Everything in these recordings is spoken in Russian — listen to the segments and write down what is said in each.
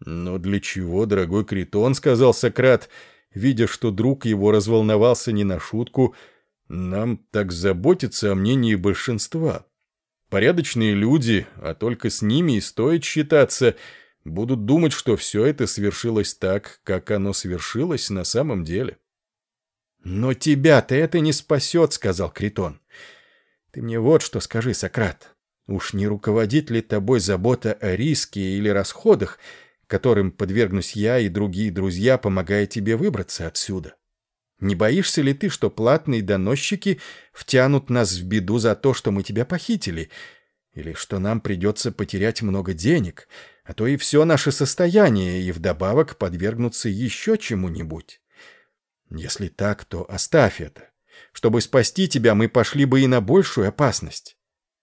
«Но для чего, дорогой Критон?» — сказал Сократ, видя, что друг его разволновался не на шутку. «Нам так заботиться о мнении большинства. Порядочные люди, а только с ними и стоит считаться, будут думать, что все это свершилось так, как оно свершилось на самом деле». «Но тебя-то это не спасет», — сказал Критон. «Ты мне вот что скажи, Сократ. Уж не руководит ли тобой забота о риске или расходах, которым подвергнусь я и другие друзья, помогая тебе выбраться отсюда? Не боишься ли ты, что платные доносчики втянут нас в беду за то, что мы тебя похитили, или что нам придется потерять много денег, а то и все наше состояние, и вдобавок подвергнуться еще чему-нибудь? Если так, то оставь это. Чтобы спасти тебя, мы пошли бы и на большую опасность.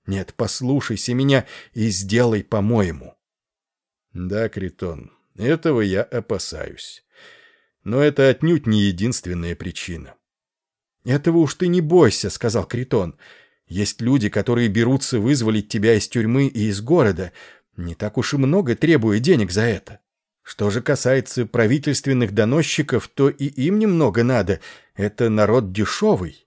Нет, послушайся меня и сделай по-моему. Да, Критон, этого я опасаюсь. Но это отнюдь не единственная причина. Этого уж ты не бойся, сказал Критон. Есть люди, которые берутся вызволить тебя из тюрьмы и из города, не так уж и много требуя денег за это. Что же касается правительственных доносчиков, то и им немного надо. Это народ дешевый.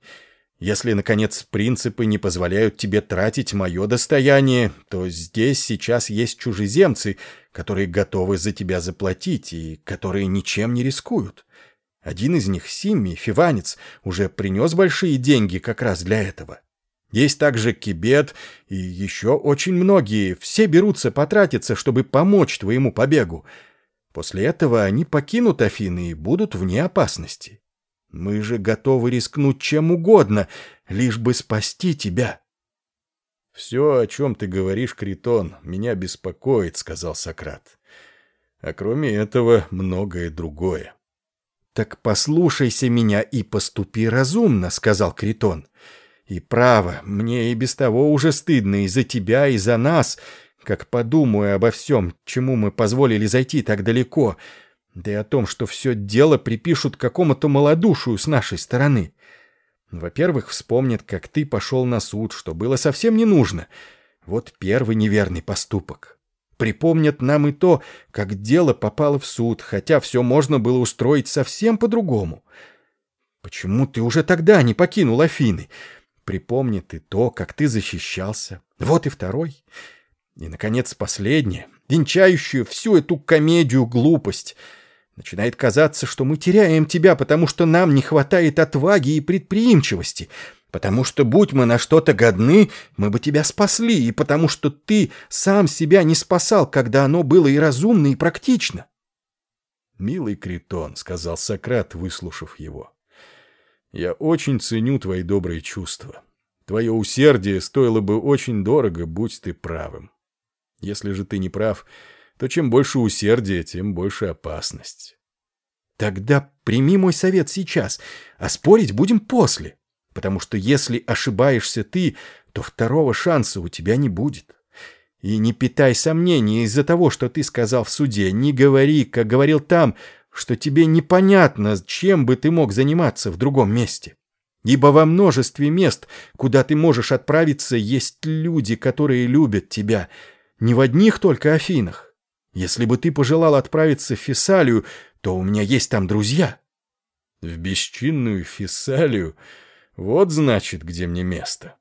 Если, наконец, принципы не позволяют тебе тратить мое достояние, то здесь сейчас есть чужеземцы, которые готовы за тебя заплатить и которые ничем не рискуют. Один из них, Симми, фиванец, уже принес большие деньги как раз для этого. Есть также Кибет и еще очень многие. Все берутся потратиться, чтобы помочь твоему побегу. После этого они покинут Афины и будут вне опасности. Мы же готовы рискнуть чем угодно, лишь бы спасти тебя. «Все, о чем ты говоришь, Критон, меня беспокоит», — сказал Сократ. «А кроме этого, многое другое». «Так послушайся меня и поступи разумно», — сказал Критон. «И право, мне и без того уже стыдно и за тебя, и за нас, как подумаю обо всем, чему мы позволили зайти так далеко, да и о том, что все дело припишут какому-то малодушию с нашей стороны. Во-первых, вспомнят, как ты пошел на суд, что было совсем не нужно. Вот первый неверный поступок. Припомнят нам и то, как дело попало в суд, хотя все можно было устроить совсем по-другому. Почему ты уже тогда не покинул Афины? Припомнят и то, как ты защищался. Вот и второй. И, наконец, последнее, венчающую всю эту комедию глупость — Начинает казаться, что мы теряем тебя, потому что нам не хватает отваги и предприимчивости, потому что, будь мы на что-то годны, мы бы тебя спасли, и потому что ты сам себя не спасал, когда оно было и разумно, и практично. «Милый Критон», — сказал Сократ, выслушав его, — «я очень ценю твои добрые чувства. Твое усердие стоило бы очень дорого, будь ты правым. Если же ты не прав, — то чем больше усердия, тем больше опасность. Тогда прими мой совет сейчас, а спорить будем после. Потому что если ошибаешься ты, то второго шанса у тебя не будет. И не питай сомнений из-за того, что ты сказал в суде. Не говори, как говорил там, что тебе непонятно, чем бы ты мог заниматься в другом месте. Ибо во множестве мест, куда ты можешь отправиться, есть люди, которые любят тебя. Не в одних только Афинах. Если бы ты пожелал отправиться в Фессалию, то у меня есть там друзья». «В бесчинную Фессалию? Вот, значит, где мне место».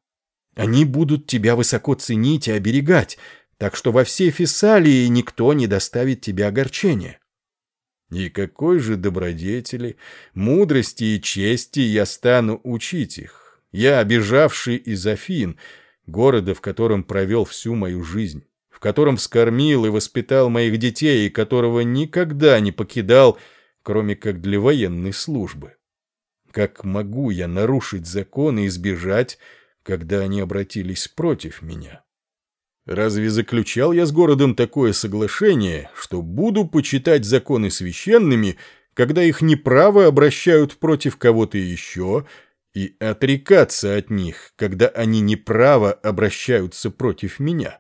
«Они будут тебя высоко ценить и оберегать, так что во всей Фессалии никто не доставит тебе огорчения». «И какой же добродетели, мудрости и чести я стану учить их, я, обижавший из Афин, города, в котором провел всю мою жизнь?» В котором вскормил и воспитал моих детей, и которого никогда не покидал, кроме как для военной службы. Как могу я нарушить закон и избежать, когда они обратились против меня? Разве заключал я с городом такое соглашение, что буду почитать законы священными, когда их неправо обращают против кого-то еще, и отрекаться от них, когда они неправо обращаются против меня?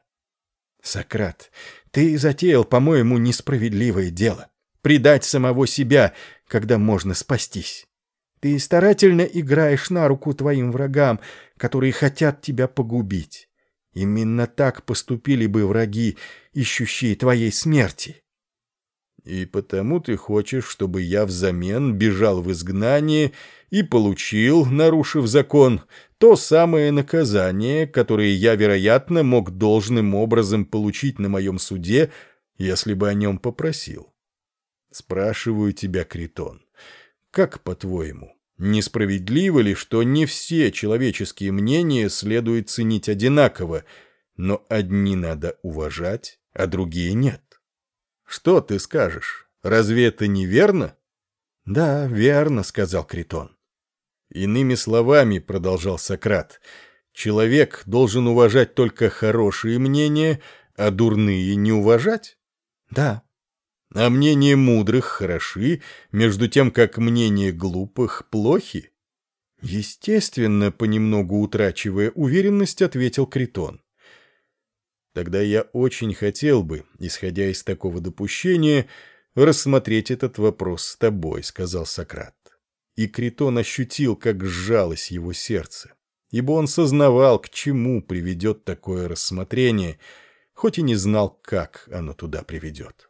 Сократ, ты затеял, по-моему, несправедливое дело. Предать самого себя, когда можно спастись. Ты старательно играешь на руку твоим врагам, которые хотят тебя погубить. Именно так поступили бы враги, ищущие твоей смерти. И потому ты хочешь, чтобы я взамен бежал в изгнание и получил, нарушив закон, то самое наказание, которое я, вероятно, мог должным образом получить на моем суде, если бы о нем попросил. Спрашиваю тебя, Критон, как по-твоему, несправедливо ли, что не все человеческие мнения следует ценить одинаково, но одни надо уважать, а другие нет? Что ты скажешь? Разве это не верно? Да, верно, сказал Критон. Иными словами, продолжал Сократ, человек должен уважать только хорошие мнения, а дурные не уважать? Да. А мнения мудрых хороши, между тем, как мнения глупых плохи? Естественно, понемногу утрачивая уверенность, ответил Критон. Тогда я очень хотел бы, исходя из такого допущения, рассмотреть этот вопрос с тобой», — сказал Сократ. И Критон ощутил, как сжалось его сердце, ибо он сознавал, к чему приведет такое рассмотрение, хоть и не знал, как оно туда приведет.